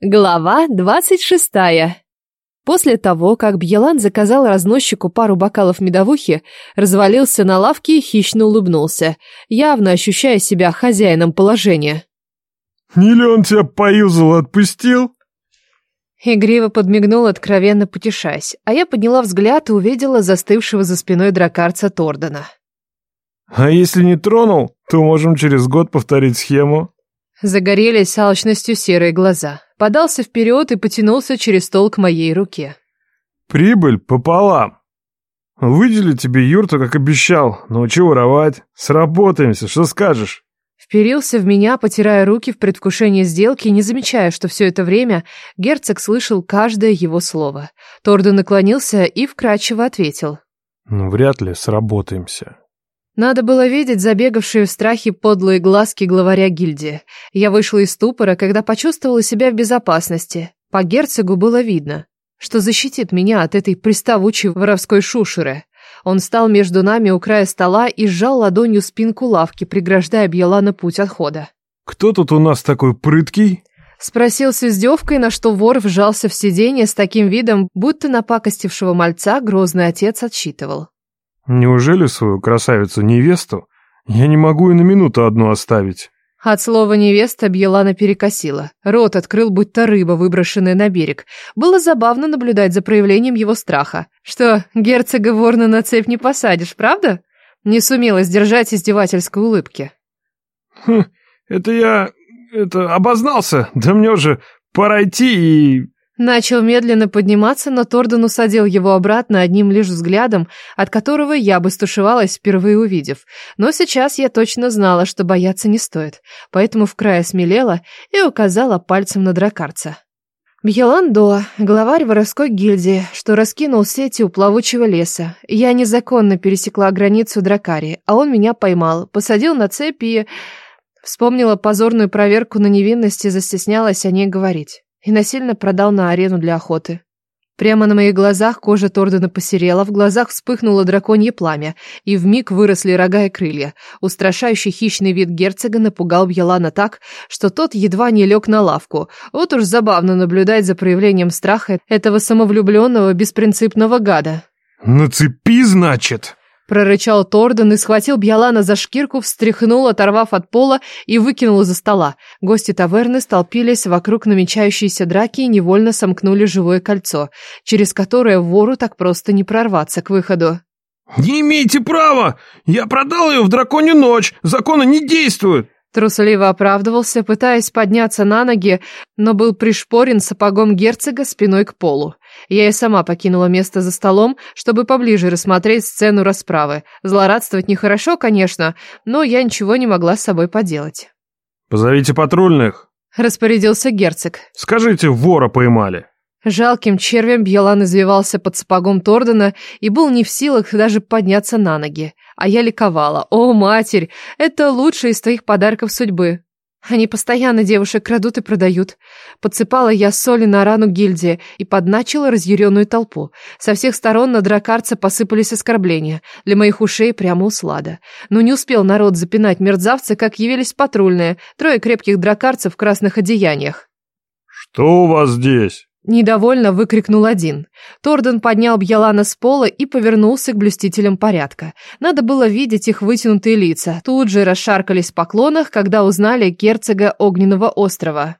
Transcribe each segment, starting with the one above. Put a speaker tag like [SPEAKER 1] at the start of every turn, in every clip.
[SPEAKER 1] Глава двадцать шестая. После того, как Бьелан заказал разносчику пару бокалов медовухи, развалился на лавке и хищно улыбнулся, явно ощущая себя хозяином положения.
[SPEAKER 2] «Не ли он тебя поюзал отпустил?»
[SPEAKER 1] Игриво подмигнул, откровенно потешаясь, а я подняла взгляд и увидела застывшего за спиной дракарца Тордена.
[SPEAKER 2] «А если не тронул, то можем через год повторить схему».
[SPEAKER 1] Загорелись алчностью серые глаза. Подался вперед и потянулся через стол к моей руке.
[SPEAKER 2] «Прибыль пополам. Выдели тебе юрту, как обещал. Научу воровать. Сработаемся, что скажешь?»
[SPEAKER 1] Вперился в меня, потирая руки в предвкушении сделки, не замечая, что все это время герцог слышал каждое его слово. Торду наклонился и вкрадчиво ответил.
[SPEAKER 2] «Ну, вряд ли сработаемся».
[SPEAKER 1] Надо было видеть забегавшие в страхе подлые глазки главаря гильдии. Я вышла из ступора, когда почувствовала себя в безопасности. По герцогу было видно, что защитит меня от этой приставучей воровской шушеры. Он стал между нами у края стола и сжал ладонью спинку лавки, преграждая Бьелана путь отхода.
[SPEAKER 2] «Кто тут у нас такой прыткий?»
[SPEAKER 1] Спросил с издевкой, на что вор вжался в сиденье с таким видом, будто напакостившего мальца грозный отец отсчитывал.
[SPEAKER 2] Неужели свою красавицу-невесту я не могу и на минуту одну оставить?
[SPEAKER 1] От слова «невеста» Бьелана перекосила. Рот открыл, будто рыба, выброшенная на берег. Было забавно наблюдать за проявлением его страха. Что, герцога ворна на цепь не посадишь, правда? Не сумела сдержать издевательской улыбки.
[SPEAKER 2] Хм, это я... это обознался. Да мне уже пора идти и...
[SPEAKER 1] Начал медленно подниматься, но Торден усадил его обратно одним лишь взглядом, от которого я бы стушевалась, впервые увидев. Но сейчас я точно знала, что бояться не стоит, поэтому в крае смелела и указала пальцем на дракарца. Бьелан До, главарь воровской гильдии, что раскинул сети у плавучего леса. Я незаконно пересекла границу Дракарии, а он меня поймал, посадил на цепь и... Вспомнила позорную проверку на невинность и застеснялась о ней говорить и насильно продал на арену для охоты. Прямо на моих глазах кожа Тордена посерела, в глазах вспыхнуло драконье пламя, и вмиг выросли рога и крылья. Устрашающий хищный вид герцога напугал Бьелана так, что тот едва не лег на лавку. Вот уж забавно наблюдать за проявлением страха этого самовлюбленного, беспринципного гада.
[SPEAKER 2] «На цепи, значит?»
[SPEAKER 1] Прорычал Торден и схватил Бьялана за шкирку, встряхнул, оторвав от пола и выкинул из-за стола. Гости таверны столпились вокруг намечающейся драки и невольно сомкнули живое кольцо, через которое вору так просто не прорваться к выходу.
[SPEAKER 2] «Не имеете права! Я продал ее в драконью ночь! Законы не действуют!»
[SPEAKER 1] Трусливо оправдывался, пытаясь подняться на ноги, но был пришпорен сапогом герцога спиной к полу. Я и сама покинула место за столом, чтобы поближе рассмотреть сцену расправы. Злорадствовать нехорошо, конечно, но я ничего не могла с собой поделать.
[SPEAKER 2] «Позовите патрульных», —
[SPEAKER 1] распорядился герцог.
[SPEAKER 2] «Скажите, вора поймали».
[SPEAKER 1] Жалким червем Бьелан извивался под сапогом Тордена и был не в силах даже подняться на ноги. А я ликовала. «О, матерь, это лучший из твоих подарков судьбы. Они постоянно девушек крадут и продают. Подсыпала я соли на рану гильдии и подначила разъяренную толпу. Со всех сторон на дракарца посыпались оскорбления. Для моих ушей прямо услада. Но не успел народ запинать мерзавца, как явились патрульные, трое крепких дракарцев в красных одеяниях.
[SPEAKER 2] «Что у вас здесь?»
[SPEAKER 1] Недовольно выкрикнул один. Торден поднял Бьялана с пола и повернулся к блюстителям порядка. Надо было видеть их вытянутые лица. Тут же расшаркались в поклонах, когда узнали герцога Огненного острова.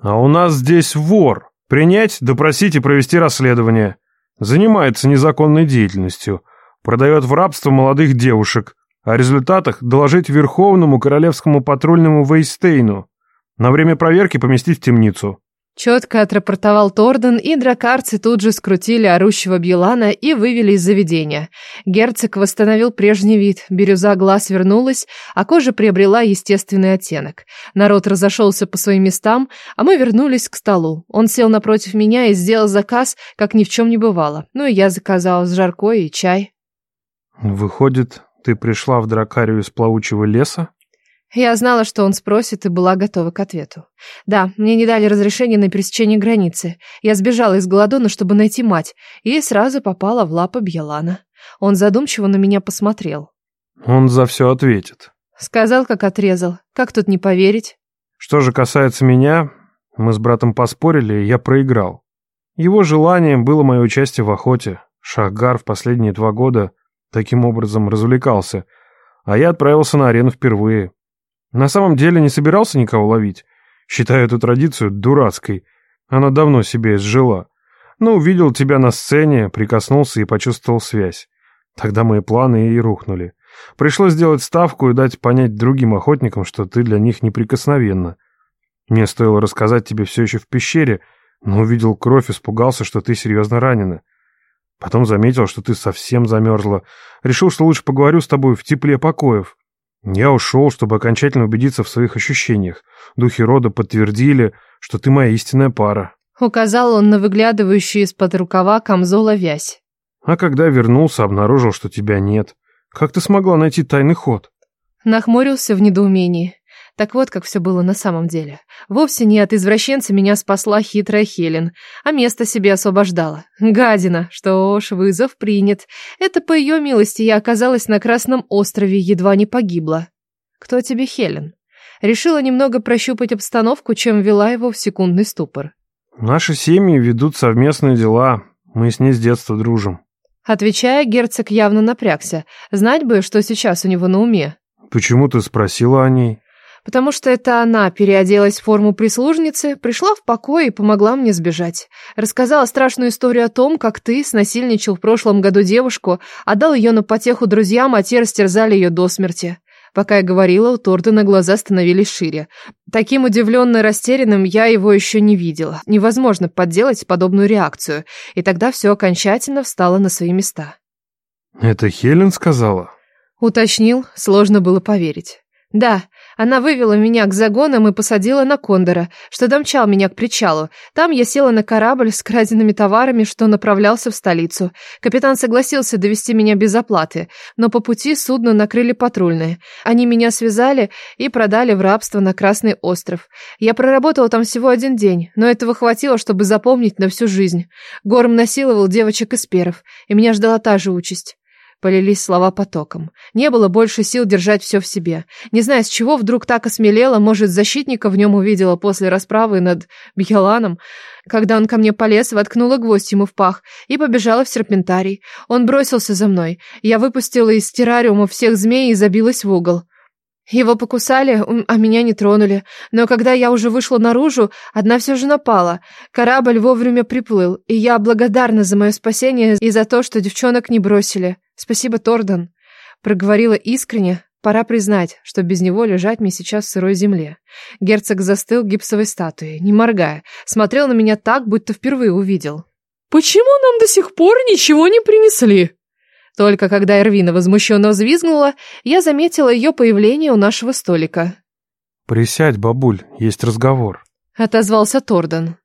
[SPEAKER 2] «А у нас здесь вор. Принять, допросить и провести расследование. Занимается незаконной деятельностью. Продает в рабство молодых девушек. О результатах доложить Верховному Королевскому патрульному Вейстейну. На время проверки поместить в темницу».
[SPEAKER 1] Четко отрапортовал Торден, и дракарцы тут же скрутили орущего Бьелана и вывели из заведения. Герцог восстановил прежний вид, бирюза глаз вернулась, а кожа приобрела естественный оттенок. Народ разошелся по своим местам, а мы вернулись к столу. Он сел напротив меня и сделал заказ, как ни в чем не бывало. Ну и я заказала с жаркое и чай.
[SPEAKER 2] «Выходит, ты пришла в дракарию из плавучего леса?»
[SPEAKER 1] Я знала, что он спросит, и была готова к ответу. Да, мне не дали разрешения на пересечение границы. Я сбежала из Голодона, чтобы найти мать, и сразу попала в лапы Бьелана. Он задумчиво на меня посмотрел.
[SPEAKER 2] Он за все ответит.
[SPEAKER 1] Сказал, как отрезал. Как тут не поверить?
[SPEAKER 2] Что же касается меня, Мы с братом поспорили, и я проиграл. Его желанием было мое участие в охоте. Шахгар в последние два года таким образом развлекался, а я отправился на арену впервые. На самом деле не собирался никого ловить. Считаю эту традицию дурацкой. Она давно себе изжила. Но увидел тебя на сцене, прикоснулся и почувствовал связь. Тогда мои планы и рухнули. Пришлось сделать ставку и дать понять другим охотникам, что ты для них неприкосновенна. Мне стоило рассказать тебе все еще в пещере, но увидел кровь, испугался, что ты серьезно ранена. Потом заметил, что ты совсем замерзла. Решил, что лучше поговорю с тобой в тепле покоев. Я ушел, чтобы окончательно убедиться в своих ощущениях. Духи рода подтвердили, что ты моя истинная пара.
[SPEAKER 1] Указал он на выглядывающую из-под рукава камзола вязь.
[SPEAKER 2] А когда вернулся, обнаружил, что тебя нет. Как ты смогла найти тайный ход?
[SPEAKER 1] Нахмурился в недоумении. Так вот, как все было на самом деле. Вовсе не от извращенца меня спасла хитрая Хелен, а место себе освобождала. Гадина, что ж, вызов принят. Это по ее милости я оказалась на Красном острове, едва не погибла. Кто тебе Хелен? Решила немного прощупать обстановку, чем вела его в секундный ступор.
[SPEAKER 2] Наши семьи ведут совместные дела. Мы с ней с детства дружим.
[SPEAKER 1] Отвечая, герцог явно напрягся. Знать бы, что сейчас у него на уме.
[SPEAKER 2] Почему ты спросила о ней?
[SPEAKER 1] Потому что это она переоделась в форму прислужницы, пришла в покой и помогла мне сбежать. Рассказала страшную историю о том, как ты снасильничал в прошлом году девушку, отдал ее на потеху друзьям, а те растерзали ее до смерти. Пока я говорила, у Тордена глаза становились шире. Таким удивленно растерянным я его еще не видела. Невозможно подделать подобную реакцию. И тогда все окончательно встало на свои места.
[SPEAKER 2] «Это Хелен сказала?»
[SPEAKER 1] Уточнил, сложно было поверить. «Да, она вывела меня к загонам и посадила на кондора, что домчал меня к причалу. Там я села на корабль с краденными товарами, что направлялся в столицу. Капитан согласился довести меня без оплаты, но по пути судно накрыли патрульные. Они меня связали и продали в рабство на Красный остров. Я проработала там всего один день, но этого хватило, чтобы запомнить на всю жизнь. Горм насиловал девочек из перов, и меня ждала та же участь. Полились слова потоком. Не было больше сил держать все в себе. Не знаю, с чего вдруг так осмелела, может, защитника в нем увидела после расправы над Бьяланом. Когда он ко мне полез, воткнула гвоздь ему в пах и побежала в серпентарий. Он бросился за мной. Я выпустила из террариума всех змей и забилась в угол. Его покусали, а меня не тронули. Но когда я уже вышла наружу, одна все же напала. Корабль вовремя приплыл, и я благодарна за мое спасение и за то, что девчонок не бросили. Спасибо, Тордан. Проговорила искренне. Пора признать, что без него лежать мне сейчас в сырой земле. Герцог застыл гипсовой статуей, не моргая. Смотрел на меня так, будто впервые увидел.
[SPEAKER 3] «Почему нам до сих пор ничего не принесли?»
[SPEAKER 1] Только когда Эрвина возмущенно взвизгнула, я заметила ее появление у нашего столика.
[SPEAKER 2] «Присядь, бабуль, есть разговор», —
[SPEAKER 1] отозвался Тордан.